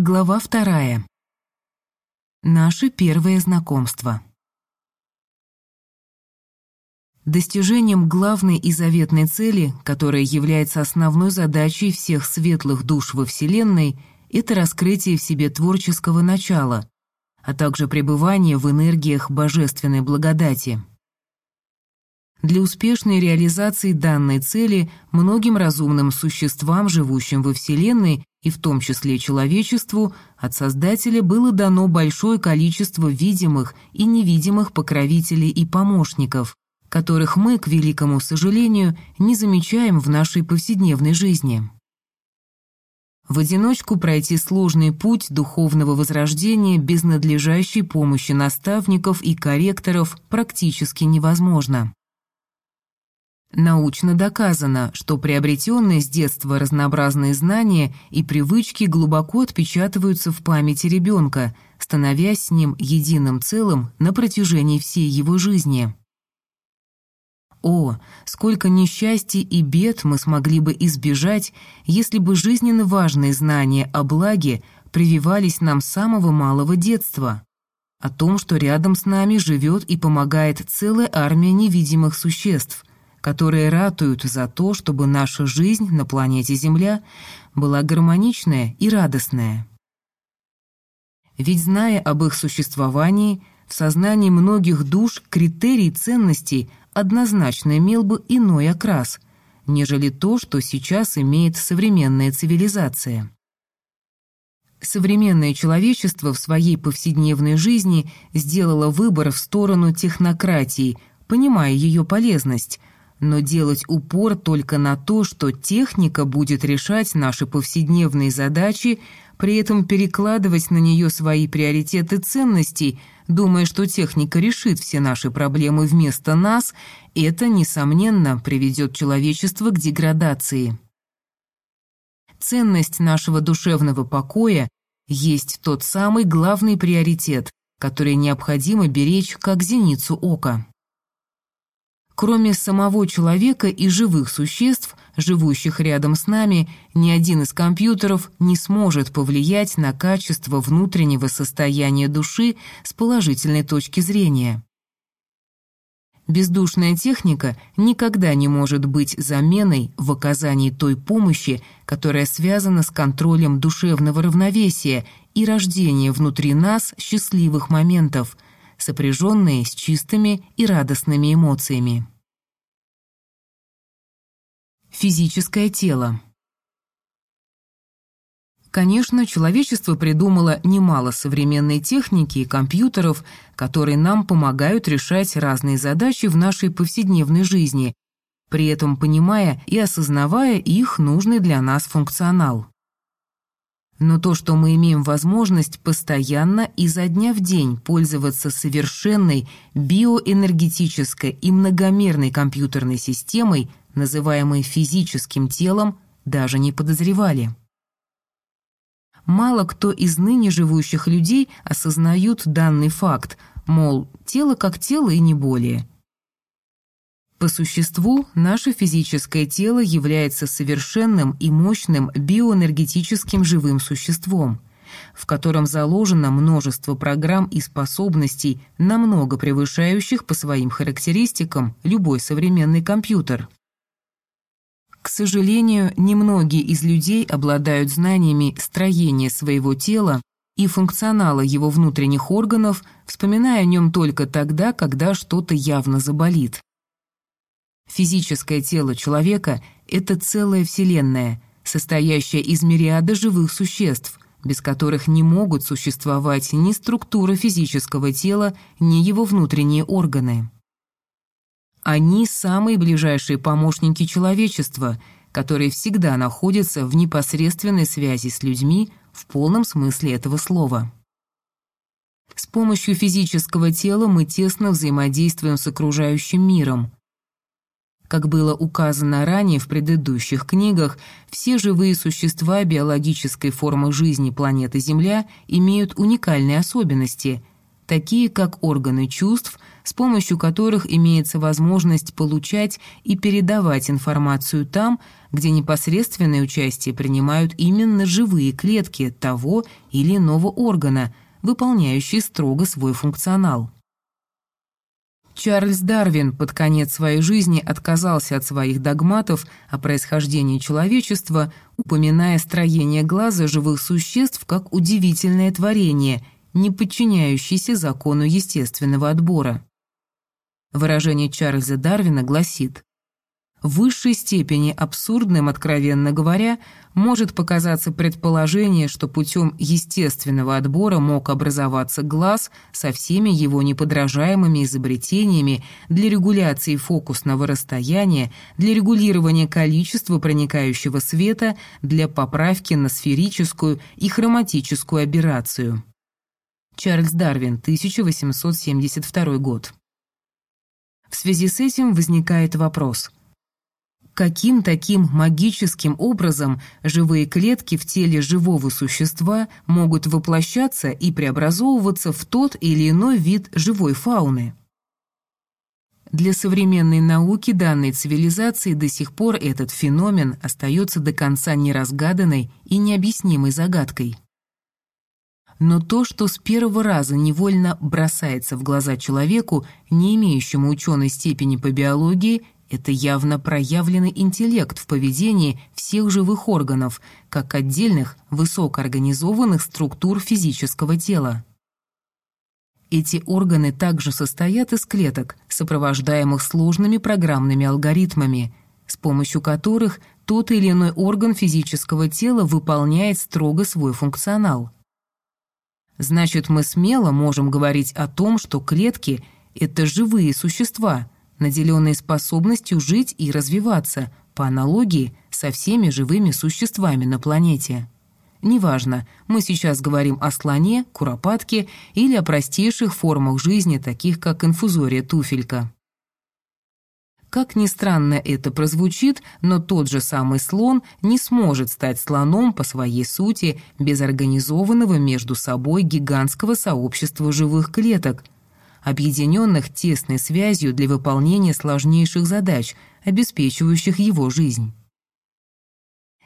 Глава вторая. Наше первое знакомство. Достижением главной и заветной цели, которая является основной задачей всех светлых душ во Вселенной, это раскрытие в себе творческого начала, а также пребывание в энергиях божественной благодати. Для успешной реализации данной цели многим разумным существам, живущим во Вселенной, и в том числе человечеству, от Создателя было дано большое количество видимых и невидимых покровителей и помощников, которых мы, к великому сожалению, не замечаем в нашей повседневной жизни. В одиночку пройти сложный путь духовного возрождения без надлежащей помощи наставников и корректоров практически невозможно. Научно доказано, что приобретенные с детства разнообразные знания и привычки глубоко отпечатываются в памяти ребенка, становясь с ним единым целым на протяжении всей его жизни. О, сколько несчастий и бед мы смогли бы избежать, если бы жизненно важные знания о благе прививались нам с самого малого детства. О том, что рядом с нами живет и помогает целая армия невидимых существ, которые ратуют за то, чтобы наша жизнь на планете Земля была гармоничная и радостная. Ведь зная об их существовании, в сознании многих душ критерий ценностей однозначно имел бы иной окрас, нежели то, что сейчас имеет современная цивилизация. Современное человечество в своей повседневной жизни сделало выбор в сторону технократии, понимая ее полезность, но делать упор только на то, что техника будет решать наши повседневные задачи, при этом перекладывать на нее свои приоритеты ценностей, думая, что техника решит все наши проблемы вместо нас, это, несомненно, приведет человечество к деградации. Ценность нашего душевного покоя есть тот самый главный приоритет, который необходимо беречь как зеницу ока. Кроме самого человека и живых существ, живущих рядом с нами, ни один из компьютеров не сможет повлиять на качество внутреннего состояния души с положительной точки зрения. Бездушная техника никогда не может быть заменой в оказании той помощи, которая связана с контролем душевного равновесия и рождения внутри нас счастливых моментов – сопряженные с чистыми и радостными эмоциями. Физическое тело. Конечно, человечество придумало немало современной техники и компьютеров, которые нам помогают решать разные задачи в нашей повседневной жизни, при этом понимая и осознавая их нужный для нас функционал. Но то, что мы имеем возможность постоянно изо дня в день пользоваться совершенной биоэнергетической и многомерной компьютерной системой, называемой физическим телом, даже не подозревали. Мало кто из ныне живущих людей осознают данный факт, мол, тело как тело и не более – по существу, наше физическое тело является совершенным и мощным биоэнергетическим живым существом, в котором заложено множество программ и способностей, намного превышающих по своим характеристикам любой современный компьютер. К сожалению, немногие из людей обладают знаниями строения своего тела и функционала его внутренних органов, вспоминая о нем только тогда, когда что-то явно заболит. Физическое тело человека — это целая вселенная, состоящая из мириада живых существ, без которых не могут существовать ни структура физического тела, ни его внутренние органы. Они — самые ближайшие помощники человечества, которые всегда находятся в непосредственной связи с людьми в полном смысле этого слова. С помощью физического тела мы тесно взаимодействуем с окружающим миром, как было указано ранее в предыдущих книгах, все живые существа биологической формы жизни планеты Земля имеют уникальные особенности, такие как органы чувств, с помощью которых имеется возможность получать и передавать информацию там, где непосредственное участие принимают именно живые клетки того или иного органа, выполняющие строго свой функционал. Чарльз Дарвин под конец своей жизни отказался от своих догматов о происхождении человечества, упоминая строение глаза живых существ как удивительное творение, не подчиняющееся закону естественного отбора. Выражение Чарльза Дарвина гласит в высшей степени абсурдным, откровенно говоря, может показаться предположение, что путем естественного отбора мог образоваться глаз со всеми его неподражаемыми изобретениями для регуляции фокусного расстояния, для регулирования количества проникающего света, для поправки на сферическую и хроматическую аберрацию. Чарльз Дарвин, 1872 год. В связи с этим возникает вопрос – каким таким магическим образом живые клетки в теле живого существа могут воплощаться и преобразовываться в тот или иной вид живой фауны. Для современной науки данной цивилизации до сих пор этот феномен остается до конца неразгаданной и необъяснимой загадкой. Но то, что с первого раза невольно бросается в глаза человеку, не имеющему ученой степени по биологии, это явно проявленный интеллект в поведении всех живых органов, как отдельных высокоорганизованных структур физического тела. Эти органы также состоят из клеток, сопровождаемых сложными программными алгоритмами, с помощью которых тот или иной орган физического тела выполняет строго свой функционал. Значит, мы смело можем говорить о том, что клетки – это живые существа – наделенные способностью жить и развиваться, по аналогии со всеми живыми существами на планете. Неважно, мы сейчас говорим о слоне, куропатке или о простейших формах жизни, таких как инфузория туфелька. Как ни странно это прозвучит, но тот же самый слон не сможет стать слоном по своей сути без организованного между собой гигантского сообщества живых клеток – объединенных тесной связью для выполнения сложнейших задач, обеспечивающих его жизнь.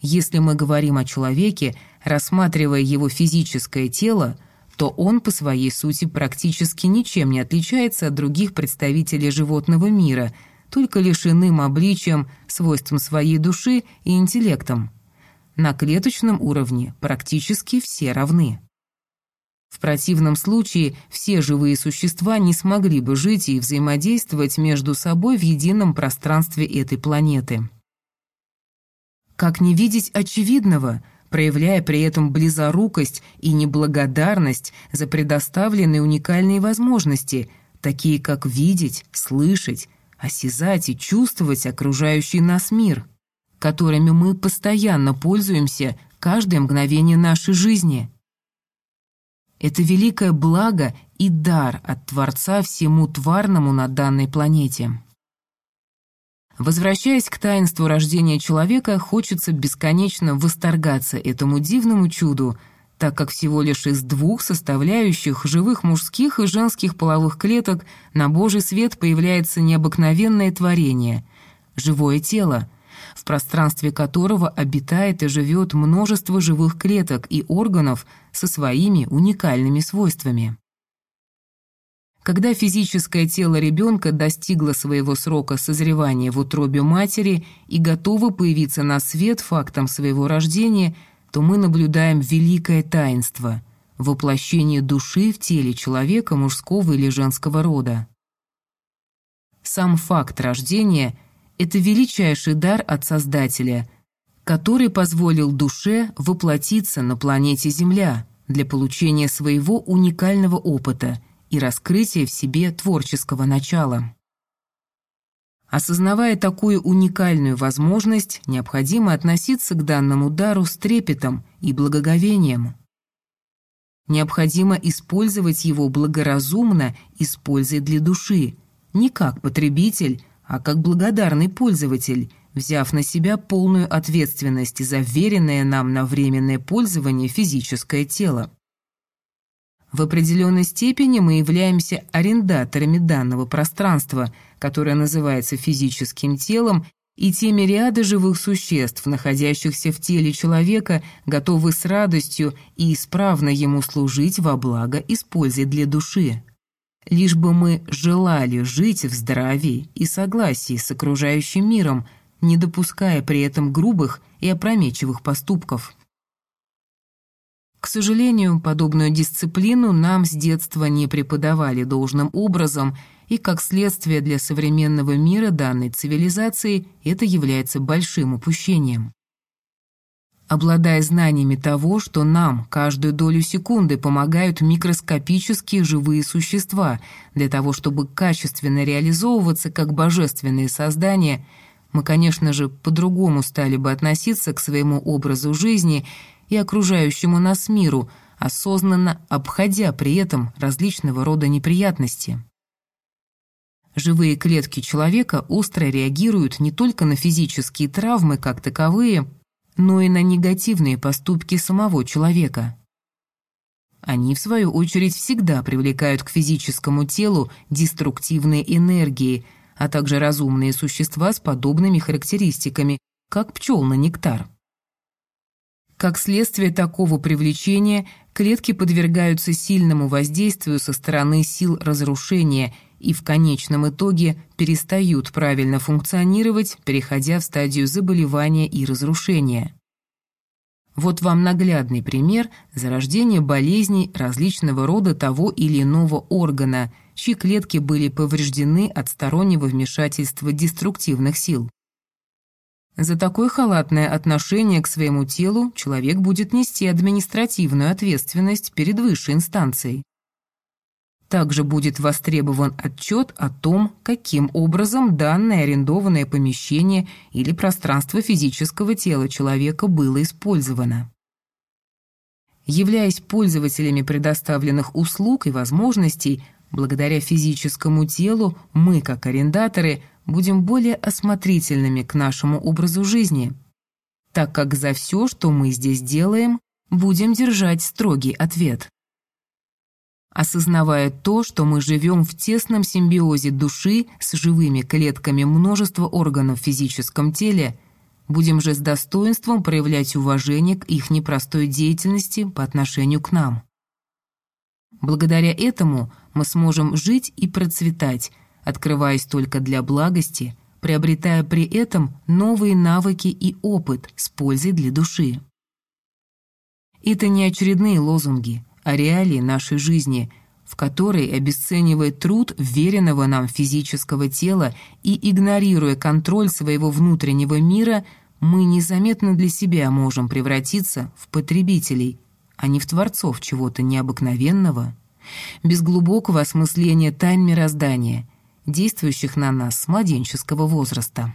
Если мы говорим о человеке, рассматривая его физическое тело, то он по своей сути практически ничем не отличается от других представителей животного мира, только лишь иным обличием, свойством своей души и интеллектом. На клеточном уровне практически все равны. В противном случае все живые существа не смогли бы жить и взаимодействовать между собой в едином пространстве этой планеты. Как не видеть очевидного, проявляя при этом близорукость и неблагодарность за предоставленные уникальные возможности, такие как видеть, слышать, осязать и чувствовать окружающий нас мир, которыми мы постоянно пользуемся каждое мгновение нашей жизни – это великое благо и дар от Творца всему тварному на данной планете. Возвращаясь к таинству рождения человека, хочется бесконечно восторгаться этому дивному чуду, так как всего лишь из двух составляющих живых мужских и женских половых клеток на Божий свет появляется необыкновенное творение – живое тело – в пространстве которого обитает и живет множество живых клеток и органов со своими уникальными свойствами. Когда физическое тело ребенка достигло своего срока созревания в утробе матери и готово появиться на свет фактом своего рождения, то мы наблюдаем великое таинство – воплощение души в теле человека мужского или женского рода. Сам факт рождения это величайший дар от Создателя, который позволил душе воплотиться на планете Земля для получения своего уникального опыта и раскрытия в себе творческого начала. Осознавая такую уникальную возможность, необходимо относиться к данному дару с трепетом и благоговением. Необходимо использовать его благоразумно, используя для души, не как потребитель, а как благодарный пользователь, взяв на себя полную ответственность за вверенное нам на временное пользование физическое тело. В определенной степени мы являемся арендаторами данного пространства, которое называется физическим телом, и теми ряды живых существ, находящихся в теле человека, готовы с радостью и исправно ему служить во благо и с пользой для души. Лишь бы мы желали жить в здравии и согласии с окружающим миром, не допуская при этом грубых и опрометчивых поступков. К сожалению, подобную дисциплину нам с детства не преподавали должным образом, и как следствие для современного мира данной цивилизации это является большим упущением. Обладая знаниями того, что нам каждую долю секунды помогают микроскопические живые существа для того, чтобы качественно реализовываться как божественные создания, мы, конечно же, по-другому стали бы относиться к своему образу жизни – и окружающему нас миру, осознанно обходя при этом различного рода неприятности. Живые клетки человека остро реагируют не только на физические травмы как таковые, но и на негативные поступки самого человека. Они, в свою очередь, всегда привлекают к физическому телу деструктивные энергии, а также разумные существа с подобными характеристиками, как пчел на нектар. Как следствие такого привлечения, клетки подвергаются сильному воздействию со стороны сил разрушения и в конечном итоге перестают правильно функционировать, переходя в стадию заболевания и разрушения. Вот вам наглядный пример зарождения болезней различного рода того или иного органа, чьи клетки были повреждены от стороннего вмешательства деструктивных сил. За такое халатное отношение к своему телу человек будет нести административную ответственность перед высшей инстанцией. Также будет востребован отчет о том, каким образом данное арендованное помещение или пространство физического тела человека было использовано. Являясь пользователями предоставленных услуг и возможностей, благодаря физическому телу мы, как арендаторы – будем более осмотрительными к нашему образу жизни, так как за все, что мы здесь делаем, будем держать строгий ответ. Осознавая то, что мы живем в тесном симбиозе души с живыми клетками множества органов в физическом теле, будем же с достоинством проявлять уважение к их непростой деятельности по отношению к нам. Благодаря этому мы сможем жить и процветать, открываясь только для благости, приобретая при этом новые навыки и опыт с пользой для души. Это не очередные лозунги, а реалии нашей жизни, в которой, обесценивая труд веренного нам физического тела и игнорируя контроль своего внутреннего мира, мы незаметно для себя можем превратиться в потребителей, а не в творцов чего-то необыкновенного, без глубокого осмысления тайн мироздания – действующих на нас с младенческого возраста.